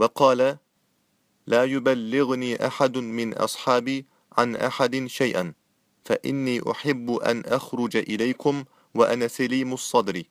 وقال لا يبلغني أحد من أصحابي عن أحد شيئا فإني أحب أن أخرج إليكم وأنا سليم الصدر.